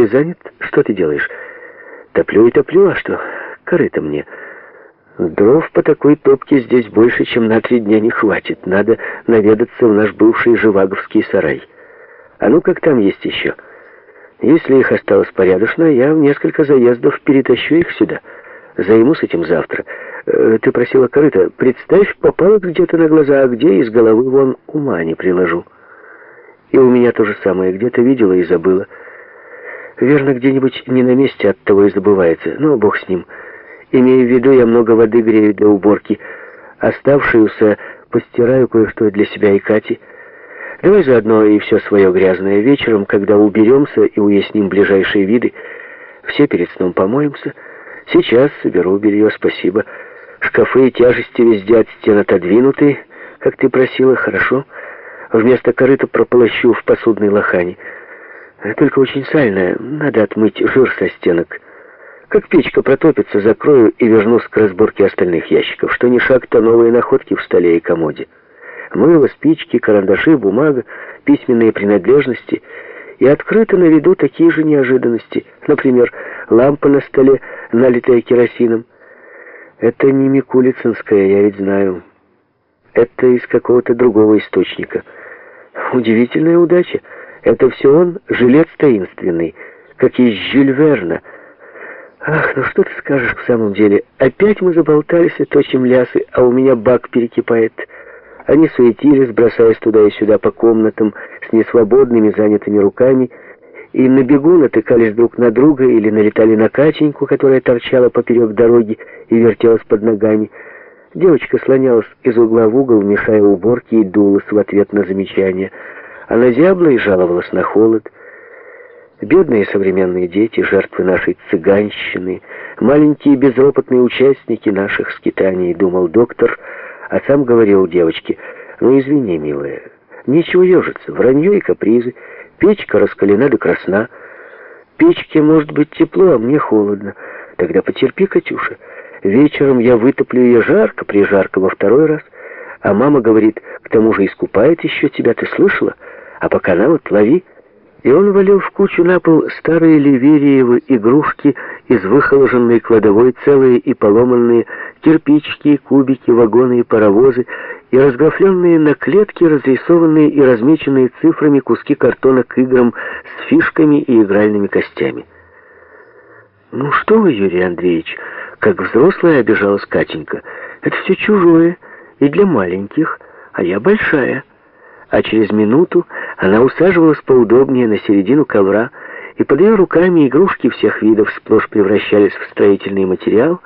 Ты занят? Что ты делаешь? Топлю и топлю, а что? Корыто мне. Дров по такой топке здесь больше, чем на три дня не хватит. Надо наведаться в наш бывший Живаговский сарай. А ну как там есть еще? Если их осталось порядочно, я в несколько заездов перетащу их сюда. Займусь этим завтра. Э, ты просила корыто. Представь, попало где-то на глаза, а где из головы вон ума не приложу. И у меня то же самое. Где-то видела и забыла. Верно, где-нибудь не на месте от того и забывается. Но бог с ним. Имея в виду, я много воды грею для уборки. Оставшуюся постираю кое-что для себя и Кати. Давай заодно и все свое грязное вечером, когда уберемся и уясним ближайшие виды. Все перед сном помоемся. Сейчас соберу белье, спасибо. Шкафы и тяжести везде от стен отодвинуты, как ты просила, хорошо. Вместо корыта прополощу в посудной лохане. Только очень сальная, надо отмыть жир со стенок. Как печка протопится, закрою и вернусь к разборке остальных ящиков. Что ни шаг, то новые находки в столе и комоде. Мыло, спички, карандаши, бумага, письменные принадлежности. И открыто на виду такие же неожиданности. Например, лампа на столе, налитая керосином. Это не Микулицинская, я ведь знаю. Это из какого-то другого источника. Удивительная удача. Это все он, жилец таинственный, как из Жюль Верна. Ах, ну что ты скажешь в самом деле? Опять мы заболтались и точим лясы, а у меня бак перекипает. Они суетились, бросаясь туда и сюда по комнатам, с несвободными, занятыми руками, и на бегу натыкались друг на друга или налетали на Катеньку, которая торчала поперек дороги и вертелась под ногами. Девочка слонялась из угла в угол, мешая уборке и дулась в ответ на замечания. Она зябла и жаловалась на холод. Бедные современные дети, жертвы нашей цыганщины, маленькие безропотные участники наших скитаний, думал доктор, а сам говорил девочке, ну извини, милая, нечего ежиться, вранье и капризы, печка раскалена до красна, печке может быть тепло, а мне холодно, тогда потерпи, Катюша, вечером я вытоплю ее жарко, прижарко во второй раз, а мама говорит, к тому же искупает еще тебя, ты слышала? А пока на вот, лови. И он валил в кучу на пол старые ливериевы игрушки из выхоложенной кладовой, целые и поломанные, кирпичики, кубики, вагоны и паровозы, и разграфленные на клетки, разрисованные и размеченные цифрами куски картона к играм с фишками и игральными костями. «Ну что вы, Юрий Андреевич, как взрослая обижалась Катенька. Это все чужое и для маленьких, а я большая» а через минуту она усаживалась поудобнее на середину ковра, и под ее руками игрушки всех видов сплошь превращались в строительный материал,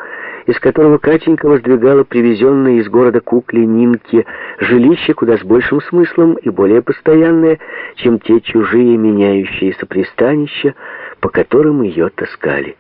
из которого Катенька воздвигала привезенные из города кукле Нинки жилище куда с большим смыслом и более постоянное, чем те чужие меняющиеся пристанища, по которым ее таскали.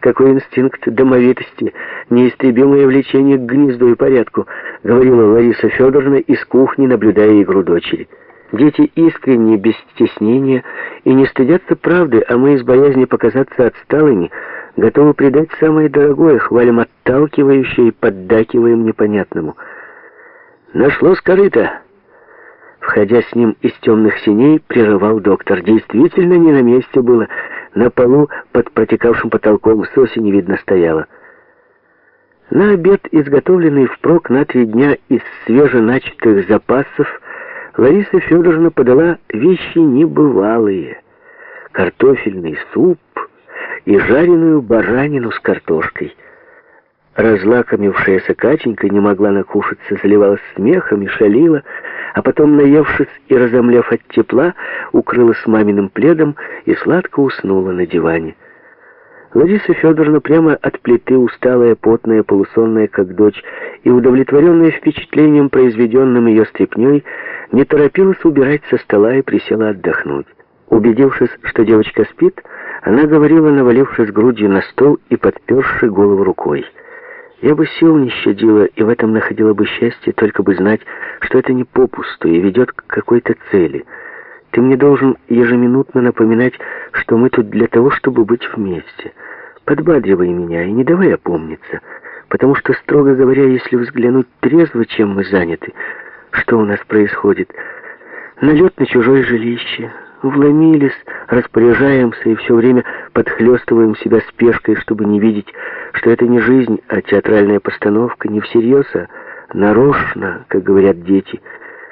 Какой инстинкт домовитости, неистребимое влечение к гнезду и порядку, говорила Лариса Федоровна из кухни, наблюдая игру дочери. Дети искренне, без стеснения и не стыдятся правды, а мы из боязни показаться отсталыми готовы предать самое дорогое, хвалим отталкивающее и поддакиваем непонятному. «Нашлось корыто!» Входя с ним из темных синей, прерывал доктор. Действительно не на месте было. На полу под протекавшим потолком соси не видно стояло. На обед, изготовленный впрок на три дня из свеженачатых запасов, Лариса Федоровна подала вещи небывалые. Картофельный суп и жареную баранину с картошкой. Разлакомившаяся Катенька не могла накушаться, заливалась смехом и шалила, а потом, наевшись и разомлев от тепла, укрылась маминым пледом и сладко уснула на диване. Лариса Федоровна прямо от плиты, усталая, потная, полусонная, как дочь, и удовлетворенная впечатлением, произведенным ее стряпней, не торопилась убирать со стола и присела отдохнуть. Убедившись, что девочка спит, она говорила, навалившись грудью на стол и подперши голову рукой. Я бы сил не щадила и в этом находила бы счастье, только бы знать, что это не попусту и ведет к какой-то цели. Ты мне должен ежеминутно напоминать, что мы тут для того, чтобы быть вместе. Подбадривай меня и не давай опомниться, потому что, строго говоря, если взглянуть трезво, чем мы заняты, что у нас происходит, налет на чужое жилище, вломились, распоряжаемся и все время подхлестываем себя спешкой, чтобы не видеть, что это не жизнь, а театральная постановка, не всерьез, а нарочно, как говорят дети —